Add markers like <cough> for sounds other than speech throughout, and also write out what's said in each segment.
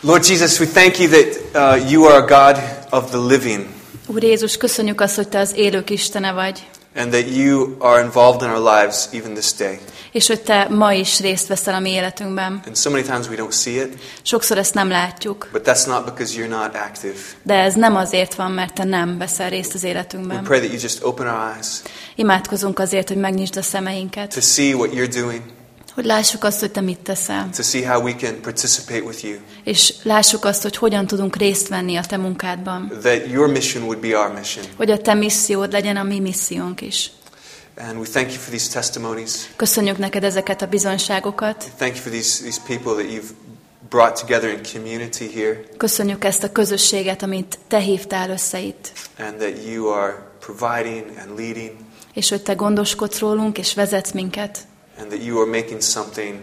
Lord Jesus, we thank you that uh, you are a God of the living Úr Jézus, köszönjük azt, hogy Te az élők Istene vagy, and that you are involved in our lives even this day. és hogy Te ma is részt veszel a mi életünkben. And so many times we don't see it, Sokszor ezt nem látjuk, but that's not because you're not active. de ez nem azért van, mert Te nem veszel részt az We életünkben. pray that you just open our eyes Imádkozunk azért, hogy megnyisd a szemeinket, to see what you're doing, hogy lássuk azt, hogy Te mit teszel, to see how we can participate with you, és lássuk azt, hogy hogyan tudunk részt venni a Te munkádban, that your mission would be our mission. hogy a Te missziód legyen a mi missziónk is. And we thank you for these testimonies. Köszönjük neked ezeket a bizonságokat, Thank you for these, these people that you've brought together in community here, köszönjük ezt a közösséget, amit Te hívtál össze itt, and that you are providing and leading, és hogy Te gondoskodsz rólunk, és vezetsz minket, and that you are making something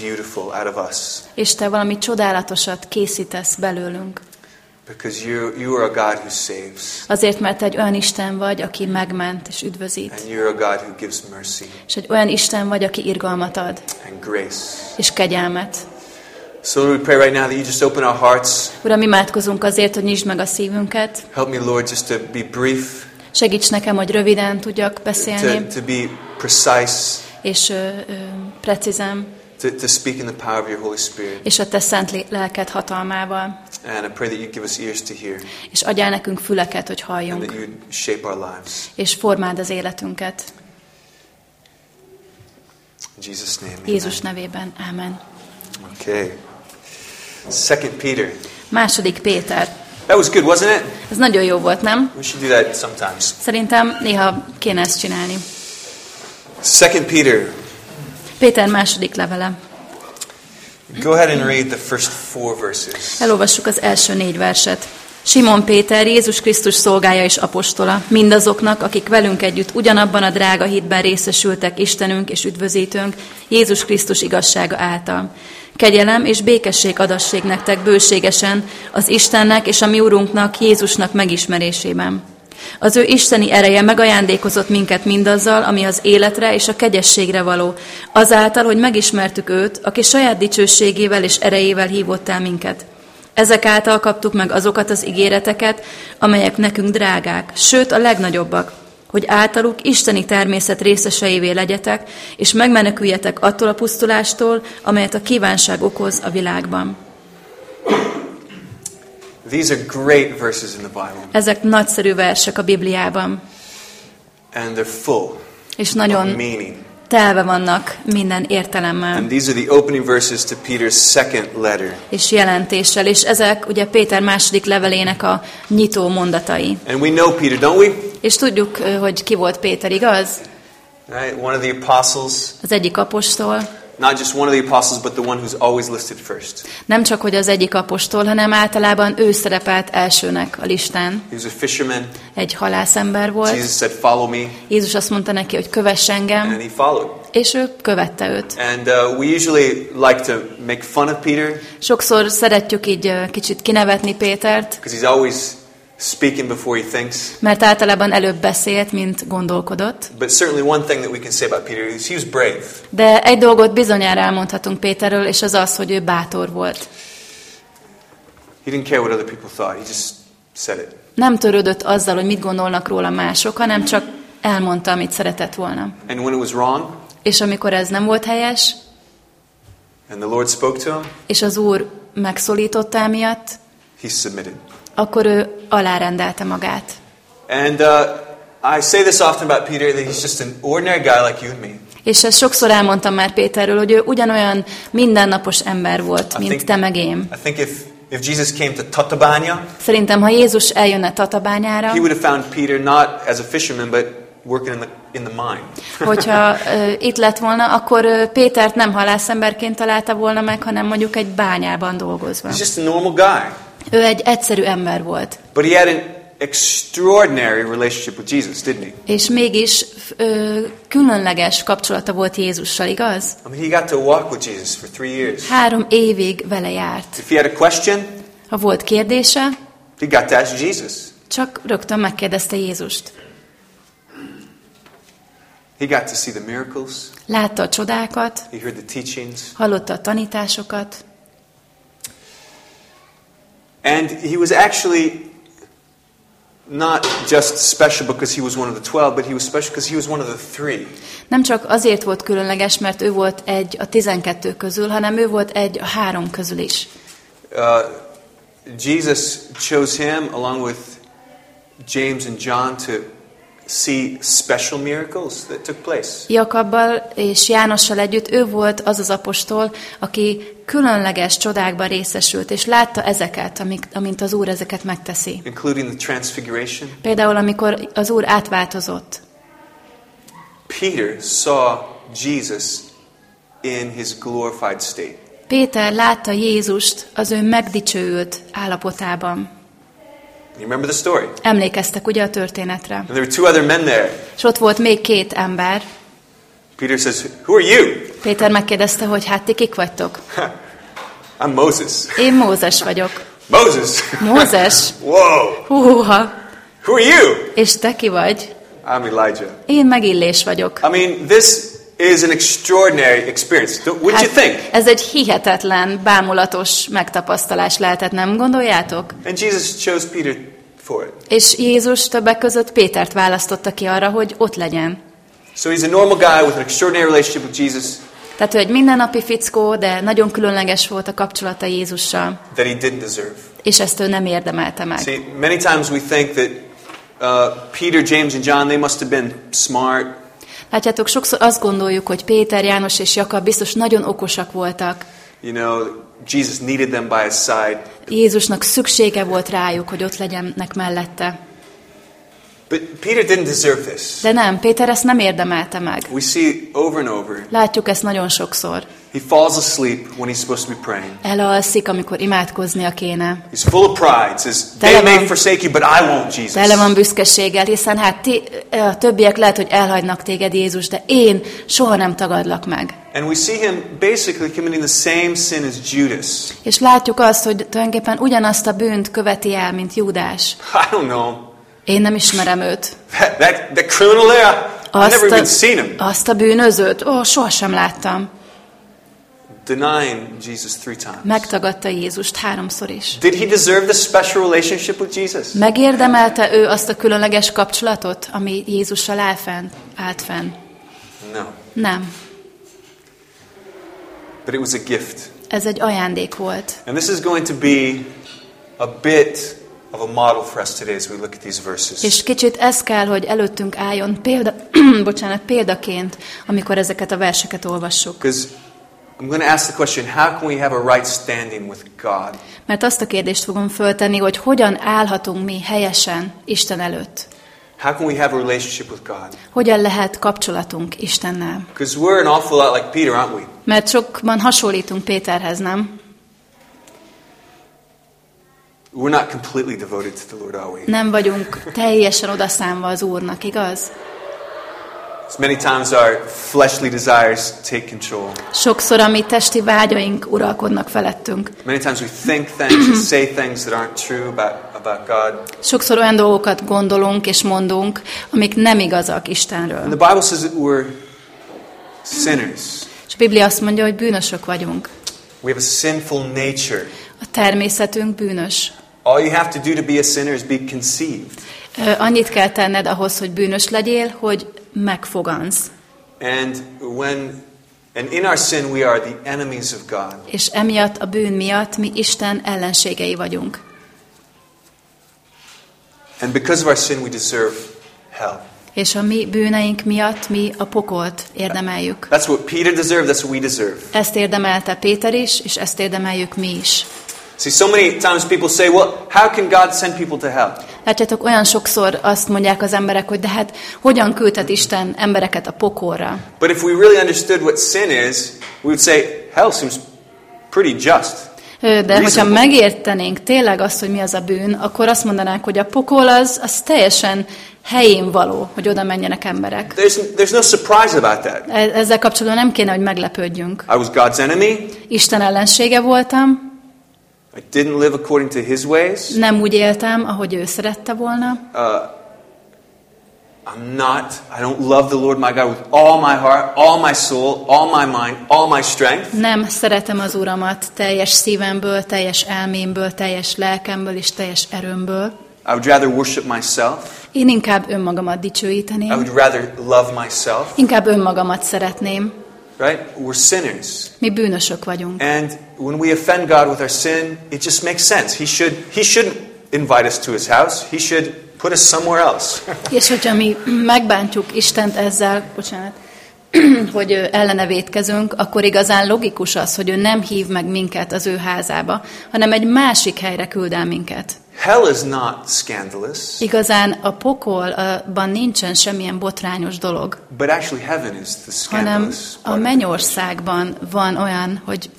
beautiful out of us. és Te valami csodálatosat készítesz belőlünk. Because you, you are a God who saves, Azért, mert Te egy olyan Isten vagy, aki megment és üdvözít, and you're a God who gives mercy és egy olyan Isten vagy, aki irgalmat ad, and grace. és kegyelmet. So Lord, we pray right now that you just open our hearts. Uram, imádkozunk azért, hogy nyisd meg a szívünket, Help me, Lord, just to be brief, segíts nekem, hogy röviden tudjak beszélni, to, to be precise, és precízen, to, to speak in the power of your Holy Spirit. és a Te szent lelked hatalmával, And I pray that you give us ears to hear, és adjál nekünk füleket, hogy and halljunk, that you shape our lives. és formáld az életünket. In Jesus' name. amen. Jézus nevében. Ámen. Okay. Second Peter. Második Péter. That was good, wasn't it? Ez nagyon jó volt, nem? We should do that sometimes. Szerintem néha kéne ezt csinálni. Second Peter. Péter második levele. Go ahead and read the first four verses. Elolvassuk az első négy verset. Simon Péter, Jézus Krisztus szolgája és apostola, mindazoknak, akik velünk együtt ugyanabban a drága hitben részesültek Istenünk és üdvözítőnk, Jézus Krisztus igazsága által. Kegyelem és békesség adassék nektek bőségesen az Istennek és a mi Urunknak, Jézusnak megismerésében. Az ő isteni ereje megajándékozott minket mindazzal, ami az életre és a kegyességre való, azáltal, hogy megismertük őt, aki saját dicsőségével és erejével hívott el minket. Ezek által kaptuk meg azokat az ígéreteket, amelyek nekünk drágák, sőt a legnagyobbak, hogy általuk isteni természet részeseivé legyetek, és megmeneküljetek attól a pusztulástól, amelyet a kívánság okoz a világban. These are great verses in the Bible, Ezek nagyszerű versek a Bibliában, and they're full és of nagyon meaning. telve vannak minden értelemmel And these are the opening verses to Peter's second letter. és jelentéssel, és ezek ugye Péter második levelének a nyitó mondatai. And we know Peter, don't we? És tudjuk, hogy ki volt Péter, igaz? Right? One of the apostles, Az egyik apostol, not just one of the apostles, but the one who's always listed first. nem csak, hogy az egyik apostol, hanem általában ő szerepelt elsőnek a listán. He was a fisherman. Egy halászember volt. Jesus said, Follow me. Jézus azt mondta neki, hogy kövess engem, And he followed. és ő követte őt. And uh, we usually like to make fun of Peter Sokszor szeretjük így ö, kicsit kinevetni Pétert, because he's always speaking before he thinks. mert általában előbb beszélt, mint gondolkodott. But certainly, one thing that we can say about Peter is he was brave. De egy dolgot bizonyára elmondhatunk Péterről, és az az, hogy ő bátor volt. He didn't care what other people thought, he just said it. Nem törődött azzal, hogy mit gondolnak róla mások, hanem csak elmondta, amit szeretett volna. And when it was wrong, És amikor ez nem volt helyes, and the Lord spoke to him, és az Úr megszólította emiatt, he submitted. Akkor ő alárendelte magát. And uh, I say this often about Peter that he's just an ordinary guy like you and me. És ezt sokszor elmondtam már Péterről, hogy ő ugyanolyan mindennapos ember volt, mint think- te meg én. I think if, if Jesus came to Tatabanya, Szerintem, ha Jézus eljönne Tatabányára, he would have found Peter not as a fisherman, but working in the, in the mine. <laughs> hogyha ö, itt lett volna, akkor ö, Pétert nem halászemberként találta volna meg, hanem mondjuk egy bányában dolgozva. He's just a normal guy. Ő egy egyszerű ember volt. But he had an extraordinary relationship with Jesus, didn't he? És mégis ö, különleges kapcsolata volt Jézussal, igaz? I mean, he got to walk with Jesus for three years. Három évig vele járt. If he had a question, Ha volt kérdése, he got to ask Jesus. csak rögtön megkérdezte Jézust. He got to see the miracles. Látta a csodákat, He heard the teachings. hallotta a tanításokat, And he was actually not just special because he was one of the 12, but he was special because he was one of the three. Nem csak azért volt különleges, mert ő volt egy a tizenkettő közül, hanem ő volt egy a három közül is. Uh, Jesus chose him along with James and John to see special miracles that took place. Jakabbal és Jánossal együtt ő volt az az apostol, aki különleges csodákban részesült, és látta ezeket, amik, amint az Úr ezeket megteszi. including the transfiguration. Például, amikor az Úr átváltozott. Peter saw Jesus in his glorified state. Péter látta Jézust az ő megdicsőült állapotában. You remember the story? Emlékeztek ugye a történetre? And there were two other men there. És ott volt még két ember. Peter says, Who are you? Péter megkérdezte, hogy hát ti kik vagytok? <laughs> I'm Moses. Én Mózes vagyok. Moses? Mózes? <laughs> Whoa! Húha! Who are you? És te ki vagy? I'm Elijah. Én meg Illés vagyok. I mean, this is an extraordinary experience. Don't, wouldn't you think? Hát, ez egy hihetetlen, bámulatos megtapasztalás lehetett, nem gondoljátok? And Jesus chose Peter for it. És Jézus többek között Pétert választotta ki arra, hogy ott legyen. So he's a normal guy with an extraordinary relationship with Jesus Tehát ő egy mindennapi fickó, de nagyon különleges volt a kapcsolata Jézussal, that he didn't deserve. és ezt ő nem érdemelte meg. See, many times we think that uh, Peter, James, and John, they must have been smart, Látjátok, sokszor azt gondoljuk, hogy Péter, János és Jakab biztos nagyon okosak voltak. you know, Jesus needed them by his side. Jézusnak szüksége volt rájuk, hogy ott legyenek mellette. But Peter didn't deserve this. De nem, Péter ezt nem érdemelte meg. We see over and over. Látjuk ezt nagyon sokszor. He falls asleep when he's supposed to be praying. Elalszik, amikor imádkoznia kéne. He's full of pride. Says, they may forsake you, but I won't, Jesus. Tele van büszkeséggel, hiszen hát ti, a többiek lehet, hogy elhagynak téged Jézus, de én soha nem tagadlak meg. And we see him basically committing the same sin as Judas. És látjuk azt, hogy tulajdonképpen ugyanazt a bűnt követi el, mint Júdás. <laughs> I don't know. Én nem ismerem őt. That, that, that criminal there, I've never Azt even a, seen him. azt a bűnözőt? Ó, sohasem láttam. Denying Jesus three times. Megtagadta Jézust háromszor is. Did he deserve this special relationship with Jesus? Megérdemelte ő azt a különleges kapcsolatot, ami Jézussal áll fenn, állt fenn? No. Nem. But it was a gift. Ez egy ajándék volt. And this is going to be a bit of a model for us today as we look at these verses. És kicsit ez kell, hogy előttünk álljon példa, <clears throat> bocsánat, példaként, amikor ezeket a verseket olvassuk. Because I'm going to ask the question how can we have a right standing with God? Mert azt a kérdést fogom föltenni, hogy hogyan állhatunk mi helyesen Isten előtt. How can we have a relationship with God? Hogyan lehet kapcsolatunk Istennel? Because we're an awful lot like Peter, aren't we? Mert sokban hasonlítunk Péterhez, nem? We're not completely devoted to the Lord, are we? Nem vagyunk teljesen odaszánva az Úrnak, igaz? As many times our fleshly desires take control. Sokszor a mi testi vágyaink uralkodnak felettünk. Many times we think things and say things that aren't true about, about God. Sokszor olyan dolgokat gondolunk és mondunk, amik nem igazak And Istenről. the Bible says that we're sinners. És a Biblia azt mondja, hogy bűnösök vagyunk. We have a sinful nature. A természetünk bűnös. All you have to do to be a sinner is be conceived. Annyit kell tenned ahhoz, hogy bűnös legyél, hogy megfogansz. And when and in our sin we are the enemies of God. És emiatt, a bűn miatt mi Isten ellenségei vagyunk. And because of our sin we deserve hell. És a mi bűneink miatt mi a pokolt érdemeljük. That's what Peter deserved, that's what we deserve. Ezt érdemelte Péter is, és ezt érdemeljük mi is. See, so many times people say, well, how can God send people to hell? Látjátok, olyan sokszor azt mondják az emberek, hogy de hát hogyan küldhet Isten embereket a pokolra? But if we really understood what sin is, we would say, hell seems pretty just. De hogyha megértenénk tényleg azt, hogy mi az a bűn, akkor azt mondanánk, hogy a pokol az, az teljesen helyén való, hogy oda menjenek emberek. There's, there's no surprise about that. E- Ezzel kapcsolatban nem kéne, hogy meglepődjünk. I was God's enemy. Isten ellensége voltam, I didn't live according to his ways. nem úgy éltem, ahogy ő szerette volna, Uh, I'm not, I don't love the Lord my God with all my heart, all my soul, all my mind, all my strength. Nem szeretem az Uramat teljes szívemből, teljes elmémből, teljes lelkemből és teljes erőmből. I would rather worship myself. Én inkább önmagamat I dicsőíteném. would rather love myself. Inkább önmagamat szeretném. Right? We're sinners. Mi bűnösök vagyunk. And when we offend God with our sin, it just makes sense. He should he shouldn't invite us to his house. He should put us somewhere else. És hogyha mi megbántjuk Istent ezzel, bocsánat, <clears throat> hogy ellene vétkezünk, akkor igazán logikus az, hogy ő nem hív meg minket az ő házába, hanem egy másik helyre küld el minket. Hell is not scandalous, Igazán a pokolban nincsen semmilyen botrányos dolog, but actually heaven is the hanem scandalous. a of it. mennyországban van olyan, hogy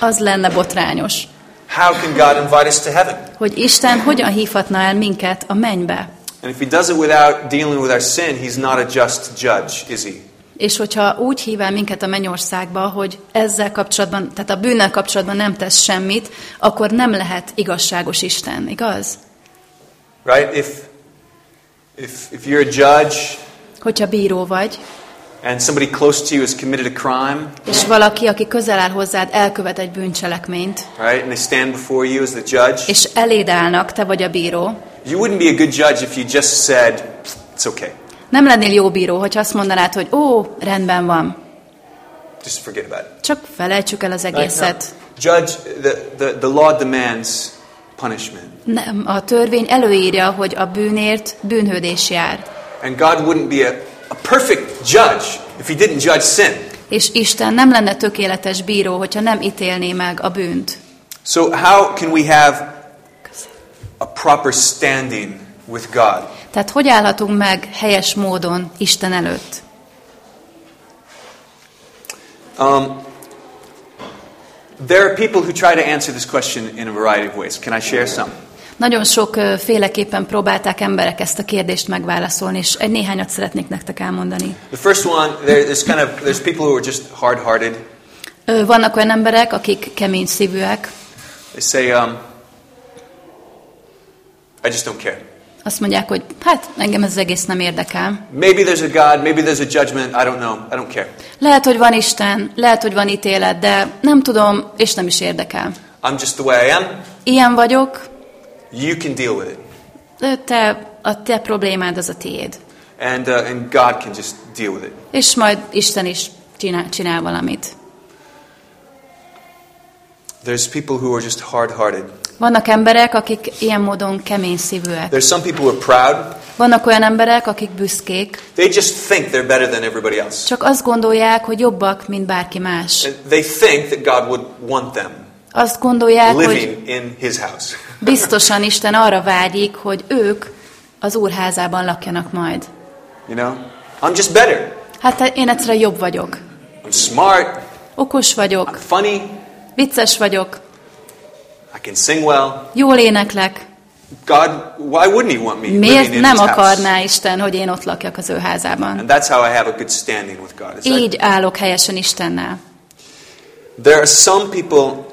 az lenne botrányos, How can God invite us to heaven? hogy Isten hogyan hívhatna el minket a mennybe. And if he does it without dealing with our sin, he's not a just judge, is he? És hogyha úgy hív el minket a mennyországba, hogy ezzel kapcsolatban, tehát a bűnnel kapcsolatban nem tesz semmit, akkor nem lehet igazságos Isten, igaz? Right? If if if you're a judge Hogyha bíró vagy, and somebody close to you has committed a crime, és valaki, aki közel áll hozzád, elkövet egy bűncselekményt, right? And they stand before you as the judge, és eléd állnak, te vagy a bíró, you wouldn't be a good judge if you just said, "It's okay. Nem lennél jó bíró, hogyha azt mondanád, hogy ó, rendben van, Just forget about it." csak felejtsük el az? No. egészet. Judge, the, the, the law demands punishment. Nem, a törvény előírja, hogy a bűnért bűnhődés jár. And God wouldn't be a, a perfect judge if he didn't judge sin. És Isten nem lenne tökéletes bíró, hogyha nem ítélné meg a bűnt. So, how can we have a proper standing with God? Tehát hogy állhatunk meg helyes módon Isten előtt? Um, there are people who try to answer this question in a variety of ways. Can I share some? Nagyon sok féleképpen próbálták emberek ezt a kérdést megválaszolni, és egy néhányat szeretnék nektek elmondani. The first one, there, there's kind of there's people who are just hard-hearted. Vannak olyan emberek, akik kemény szívűek, They say, um, "I just don't care. Azt mondják, hogy hát engem ez az egész nem érdekel. Maybe there's a God, maybe there's a judgment. I don't know. I don't care. Lehet, hogy van Isten, lehet, hogy van ítélet, de nem tudom, és nem is érdekel. I'm just the way I am. Ilyen vagyok, You can deal with it, de te, a te problémád az a tiéd. and uh, and God can just deal with it." És majd Isten is csinál, csinál valamit. There's people who are just hard-hearted. Vannak emberek, akik ilyen módon kemény szívűek. There's some people who are proud. Vannak olyan emberek, akik büszkék, They just think they're better than everybody else. csak azt gondolják, hogy jobbak, mint bárki más. And they think that God would want them Azt gondolják, hogy living in His house. <laughs> biztosan Isten arra vágyik, hogy ők az úrházában lakjanak majd. You know, I'm just better. Hát én egyszerűen jobb vagyok. I'm smart. Okos I'm vagyok, funny. vicces vagyok, I can sing well. jól éneklek. God, why wouldn't He want me Miért in nem akarná Isten, hogy én ott lakjak az ő házában? And that's how I have a good standing with God. is that- Így állok helyesen Istennel. There are some people,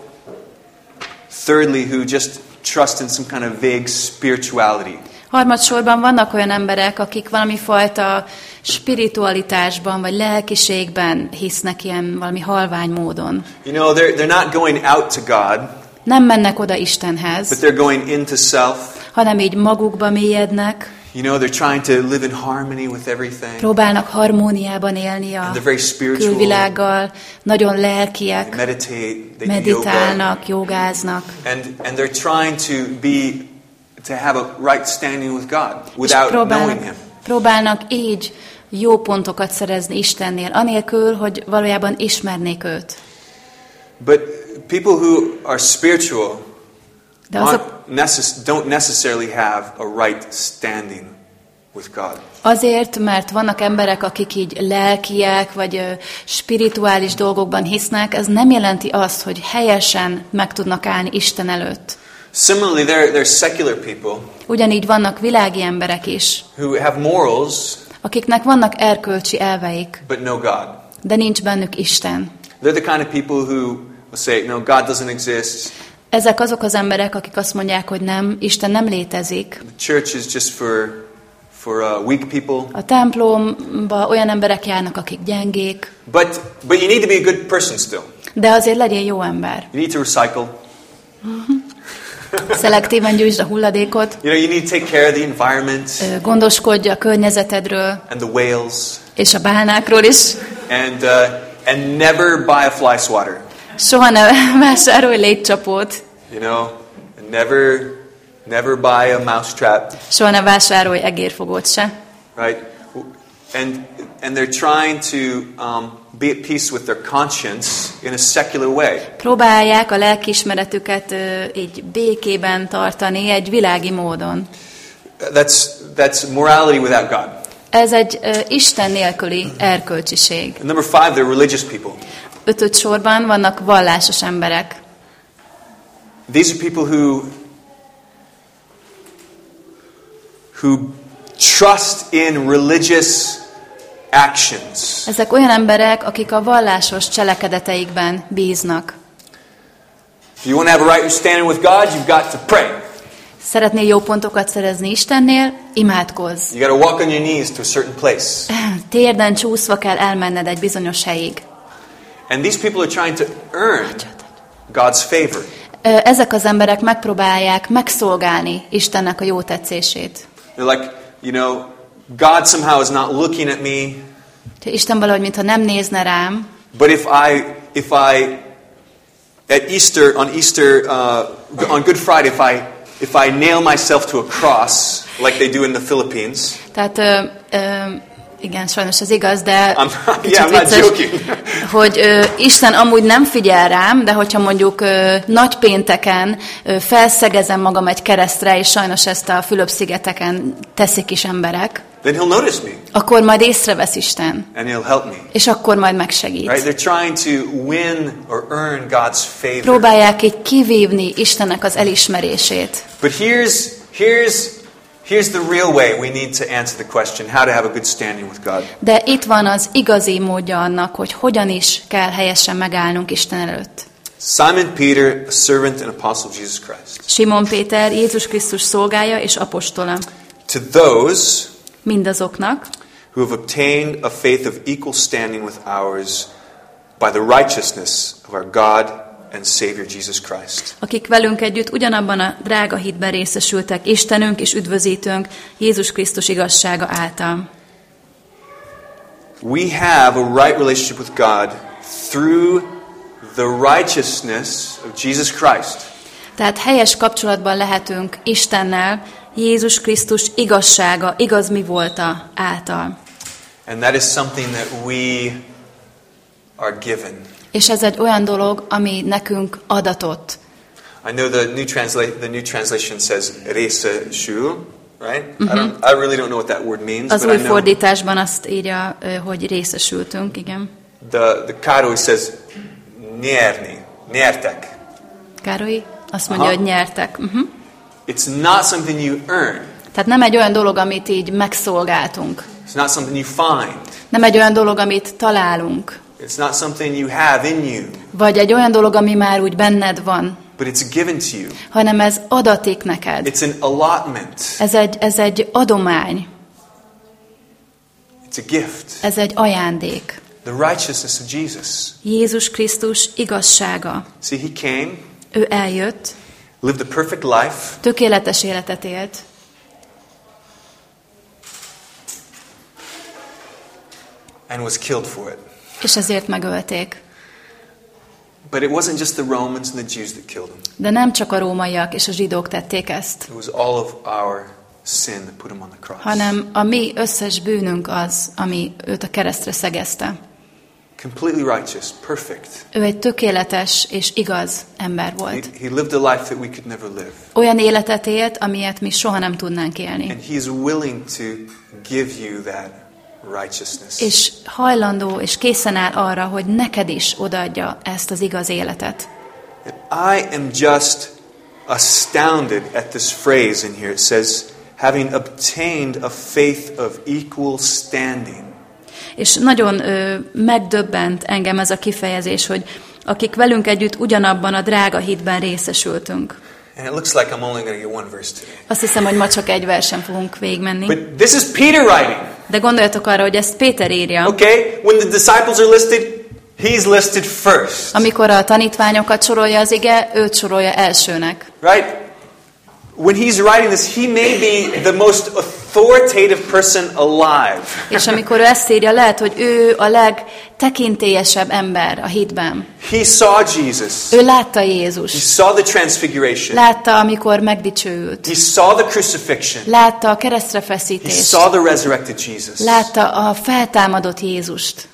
thirdly, who just trust in some kind of vague spirituality. Harmadsorban vannak olyan emberek, akik valami fajta spiritualitásban vagy lelkiségben hisznek ilyen valami halvány módon. You know, they're, they're not going out to God, Nem mennek oda but Istenhez, they're going into self. hanem így magukba mélyednek, You know, they're trying to live in harmony with everything. próbálnak harmóniában élni a külvilággal, nagyon They lelkiek, meditate, they do yoga. meditálnak, jogáznak, And, and they're trying to be, to have a right standing with God without knowing próbálnak, Him. próbálnak így jó pontokat szerezni Istennél, anélkül, hogy valójában ismernék őt. But people who are spiritual De azok, aren't necess- don't necessarily have a right standing with God. Azért, mert vannak emberek, akik így lelkiek, vagy ö, spirituális dolgokban hisznek, ez nem jelenti azt, hogy helyesen meg tudnak állni Isten előtt. Similarly, there, there's secular people Ugyanígy vannak világi emberek is, who have morals akiknek vannak erkölcsi elveik, but know God. de nincs bennük Isten. They're the kind of people who say, no, God doesn't exist. Ezek azok az emberek, akik azt mondják, hogy nem, Isten nem létezik, The church is just for, for uh, weak people. A templomba olyan emberek járnak, akik gyengék, But, but you need to be a good person still. de azért legyél jó ember. You need to recycle. <laughs> Szelektíven gyűjtsd a hulladékot, You know, you need to take care of the environment gondoskodj a környezetedről, and the whales. és a bálnákról is. And, uh, and never buy a fly swatter. Soha ne <laughs> vásárolj légycsapót, You know, never, never buy a mousetrap. soha ne vásárolj egérfogót se. right? And, and they're trying to um, be at peace with their conscience in a secular way. Próbálják a lelkiismeretüket ö, így békében tartani egy világi módon. That's, that's morality without God. Ez egy ö, Isten nélküli erkölcsiség. And number five, they're religious people. Ötöt sorban vannak vallásos emberek. These are people who, who trust in religious actions. Ezek olyan emberek, akik a vallásos cselekedeteikben bíznak. If you want to have a right standing with God, you've got to pray. Szeretnél jó pontokat szerezni Istennél? Imádkozz. You got to walk on your knees to a certain place. Térden csúszva kell elmenned egy bizonyos helyig. And these people are trying to earn God's favor. Ezek az emberek megpróbálják megszolgálni Istennek a jó tetszését. They're like, you know, God somehow is not looking at me, Isten valahogy, mintha nem nézne rám, but if I, if I, at Easter, on Easter, uh, on Good Friday, if I, if I nail myself to a cross, like they do in the Philippines, Tehát, ö, ö, igen, sajnos ez igaz, de I'm, yeah, I'm vicces, hogy ö, Isten amúgy nem figyel rám, de hogyha mondjuk ö, nagy pénteken ö, felszegezem magam egy keresztre, és sajnos ezt a Fülöp-szigeteken teszik is emberek, then He'll notice me akkor majd észrevesz Isten, and He'll help me. és akkor majd megsegít. Right? They're trying to win or earn God's favor. Próbálják így kivívni Istennek az elismerését. But here's, here's, here's the real way we need to answer the question how to have a good standing with God. De itt van az igazi módja annak, hogy hogyan is kell helyesen megállnunk Isten előtt. Simon Peter, a servant and apostle of Jesus Christ. Simon Péter, Jézus Krisztus szolgája és apostola. To those Mindazoknak, who have obtained a faith of equal standing with ours by the righteousness of our God and Savior Jesus Christ. akik velünk együtt ugyanabban a drága hitben részesültek, Istenünk és üdvözítőnk Jézus Krisztus igazsága által. We have a right relationship with God through the righteousness of Jesus Christ. Tehát helyes kapcsolatban lehetünk Istennel, Jézus Krisztus igazsága, igaz mi volta által. And that is something that we are given. És ez egy olyan dolog, ami nekünk adatott. I know the new, transla- the new translation says shul, right? I, don't, I really don't know what that word means, Az but új I know fordításban azt írja, hogy részesültünk, igen. the, the Karo says nyerni, nyertek. Károly azt mondja, Aha. hogy nyertek. Uh-huh. It's not something you earn. Tehát nem egy olyan dolog, amit így megszolgáltunk. It's not something you find. Nem egy olyan dolog, amit találunk. It's not something you have in you, Vagy egy olyan dolog, ami már úgy benned van. but it's given to you. Hanem ez adatik neked. It's an allotment. Ez egy, ez egy adomány. It's a gift. Ez egy ajándék. The righteousness of Jesus. Jézus Krisztus igazsága. See, he came, Ő eljött, lived a perfect life, tökéletes életet élt, and was killed for it. És ezért megölték. But it wasn't just the Romans and the Jews that killed him. De nem csak a rómaiak és a zsidók tették ezt, It was all of our sin that put him on the cross. hanem a mi összes bűnünk az, ami őt a keresztre szegezte. Completely righteous, perfect. Ő egy tökéletes és igaz ember He, volt. he lived a life that we could never live. Olyan életet élt, amilyet mi soha nem tudnánk élni. And he is willing to give you that. És hajlandó és készen áll arra, hogy neked is odaadja ezt az igaz életet. And I am just astounded at this phrase in here. It says, having obtained a faith of equal standing. És nagyon ö, megdöbbent engem ez a kifejezés, hogy akik velünk együtt ugyanabban a drága hitben részesültünk. And it looks like I'm only going to get one verse today. Azt hiszem, hogy ma csak egy versen fogunk végigmenni. But this is Peter writing. De gondoljatok arra, hogy ezt Péter írja. Okay? When the disciples are listed, he's listed first. Amikor a tanítványokat sorolja az ige, őt sorolja elsőnek. Right? When he's writing this, he may be the most authoritative person alive. És amikor ő ezt írja, lehet, hogy ő a legtekintélyesebb ember a hitben. He saw Jesus. Ő látta He Jézus. saw the transfiguration. Látta, amikor megdicsőült. He saw the crucifixion. Látta a keresztre He feszítést. saw the resurrected Jesus. Látta a feltámadott Jézust.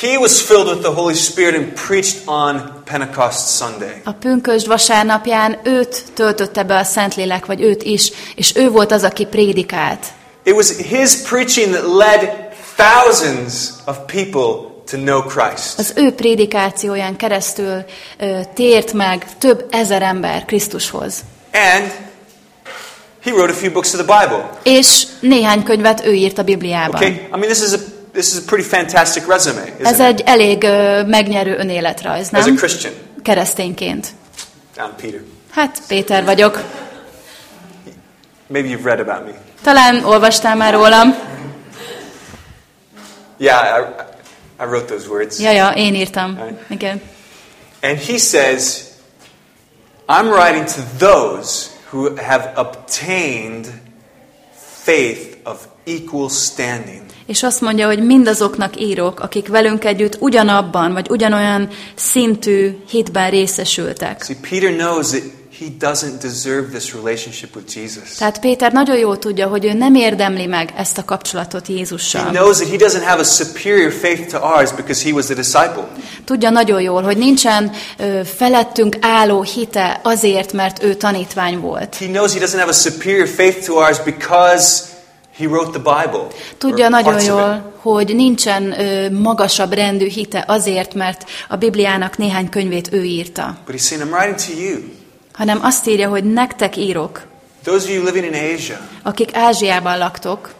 He was filled with the Holy Spirit and preached on Pentecost Sunday. A pünkösd vasárnapján őt töltötte be a Szentlélek, vagy őt is, és ő volt az, aki prédikált. It was his preaching that led thousands of people to know Christ. Az ő prédikációján keresztül ö, tért meg több ezer ember Krisztushoz. And he wrote a few books of the Bible. És néhány könyvet ő írt a Bibliában. Okay? I mean, this is a this is a pretty fantastic resume, isn't egy it? elég ö, megnyerő önéletrajz, As a nem? Christian, Keresztényként. I'm Peter. Hát, Péter vagyok. Maybe you've read about me. Talán olvastál már rólam. Yeah, I, I wrote those words. Ja, ja, én írtam. Right. Igen. And he says, I'm writing to those who have obtained faith of equal standing. És azt mondja, hogy mindazoknak írok, akik velünk együtt ugyanabban, vagy ugyanolyan szintű hitben részesültek. See, Peter knows that he doesn't deserve this relationship with Jesus. Tehát Péter nagyon jól tudja, hogy ő nem érdemli meg ezt a kapcsolatot He Jézussal. knows that he doesn't have a superior faith to ours because he was a disciple. Tudja nagyon jól, hogy nincsen ö, felettünk álló hite azért, mert ő tanítvány volt. He knows he doesn't have a superior faith to ours because he wrote the Bible. Tudja nagyon jól, hogy nincsen ö, magasabb rendű hite azért, mert a Bibliának néhány könyvét ő írta, But he's saying, I'm writing to you. hanem azt írja, hogy nektek írok, Those of you living in Asia akik Ázsiában laktok,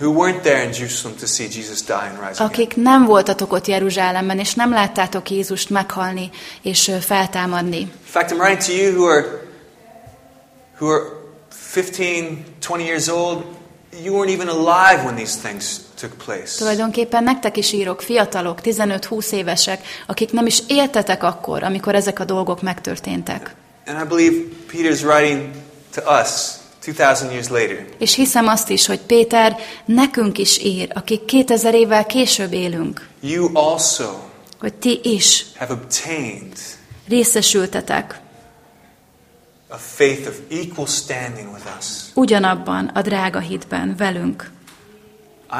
who weren't there in Jerusalem to see Jesus die and rise again. akik nem voltatok ott Jeruzsálemben, és nem láttátok Jézust meghalni és feltámadni. In fact, I'm writing to you who are who are 15, 20 years old. You weren't even alive when these things took place. Tulajdonképpen nektek is írok, fiatalok, 15-20 évesek, akik nem is éltetek akkor, amikor ezek a dolgok megtörténtek. And I believe Peter's writing to us 2000 years later. És hiszem azt is, hogy Péter nekünk is ír, akik 2000 évvel később élünk, You also hogy ti is have obtained részesültetek a faith of equal standing with us. ugyanabban a drága hitben velünk.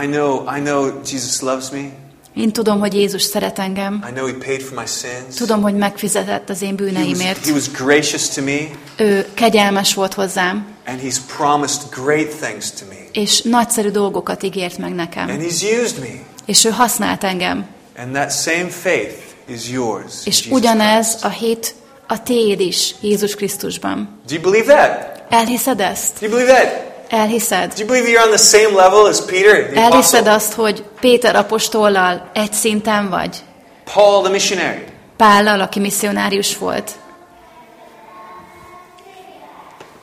I know, I know Jesus loves me. Én tudom, hogy Jézus szeret engem, I know he paid for my sins. tudom, hogy megfizetett az én He was, bűneimért, he was gracious to me ő kegyelmes volt hozzám, and he's promised great things to me. és nagyszerű dolgokat ígért meg nekem, And he's used me. és ő használt engem. And that same faith is yours. És ugyanez a hit a tiéd is Jézus Krisztusban. Do you believe that? Elhiszed ezt? Do you believe that? Elhiszed? Do you believe you're on the same level as Peter, the Elhiszed apostle? azt, hogy Péter apostollal egy szinten vagy? Paul, the missionary? Pállal, aki misszionárius volt?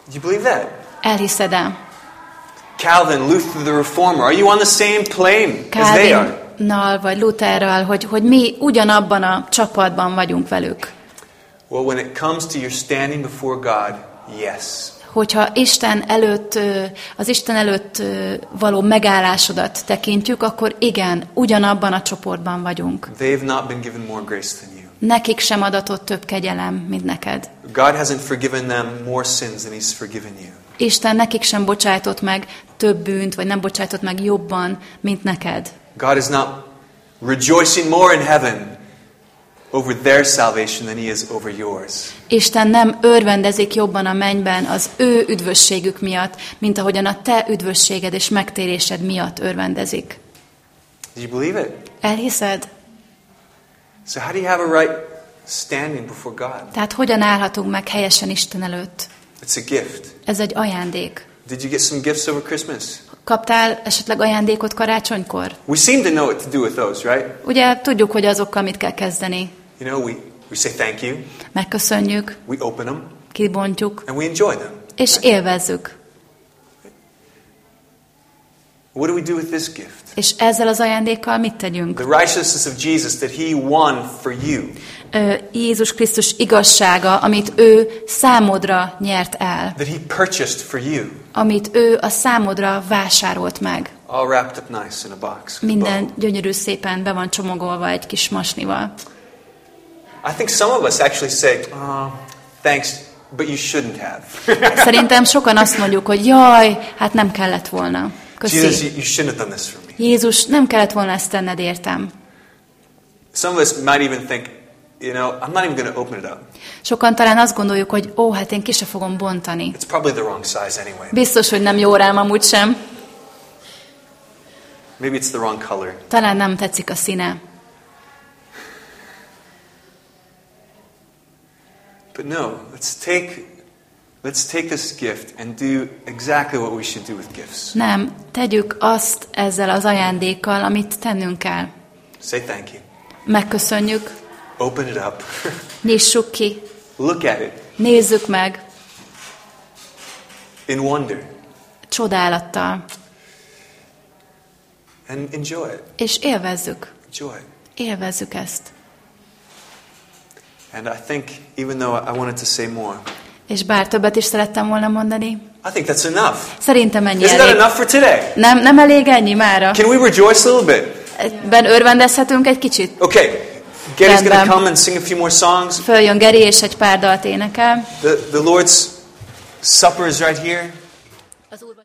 Do you believe that? Elhiszed el? Calvin, Luther, the reformer, are you on the same plane as they are? Calvinnal vagy Lutherrel, hogy, hogy mi ugyanabban a csapatban vagyunk velük. Well, when it comes to your standing before God, yes. Hogyha Isten előtt, az Isten előtt való megállásodat tekintjük, akkor igen, ugyanabban a csoportban vagyunk. They've not been given more grace than you. Nekik sem adatott több kegyelem, mint neked. God hasn't forgiven them more sins than He's forgiven you. Isten nekik sem bocsájtott meg több bűnt, vagy nem bocsájtott meg jobban, mint neked. God is not rejoicing more in heaven over their salvation than He is over yours. Isten nem örvendezik jobban a mennyben az ő üdvösségük miatt, mint ahogyan a te üdvösséged és megtérésed miatt örvendezik. Do you believe it? Elhiszed? So, how do you have a right standing before God? Tehát hogyan állhatunk meg helyesen Isten előtt? It's a gift. Ez egy ajándék. Did you get some gifts over Christmas? Kaptál esetleg ajándékot karácsonykor? We seem to know what to do with those, right? Ugye tudjuk, hogy azokkal mit kell kezdeni. You know, we, We say thank you, megköszönjük, we open them, kibontjuk, and we enjoy them. és élvezzük. What do we do with this gift? És ezzel az ajándékkal mit tegyünk? The righteousness of Jesus that he won for you. Ö, Jézus Krisztus igazsága, amit ő számodra nyert el, that he purchased for you, amit ő a számodra vásárolt meg. all wrapped up nice in a box. Minden gyönyörű szépen be van csomagolva egy kis masnival. I think some of us actually say, oh, thanks, but you shouldn't have. <laughs> Szerintem sokan azt mondjuk, hogy jaj, hát nem kellett volna. Jesus, Köszi. you shouldn't have done this for me. Jézus, nem kellett volna ezt tenned értem. Some of us might even think, you know, I'm not even going to open it up. Sokan talán azt gondoljuk, hogy ó, hát én ki se fogom bontani. It's probably the wrong size anyway. Biztos, hogy nem jó rám amúgy sem. Maybe it's the wrong color. Talán nem tetszik a színe. But no, let's take, let's take this gift and do exactly what we should do with gifts. Nem, tegyük azt ezzel az ajándékkal, amit tennünk kell. Say thank you. Megköszönjük, Open it up. <laughs> nyissuk ki, Look at it nézzük meg, in wonder csodálattal, and enjoy it. és élvezzük, Enjoy it. élvezzük ezt. And I think, even though I wanted to say more, És bár többet is szerettem volna mondani, I think that's enough. szerintem ennyi Isn't that enough for today? Nem, nem elég ennyi mára? Can we rejoice a little bit? Ben örvendezhetünk egy kicsit? Okay, Gary's going to come and sing a few more songs. Följön Geri, és egy pár dalt énekel. The, the Lord's Supper is right here.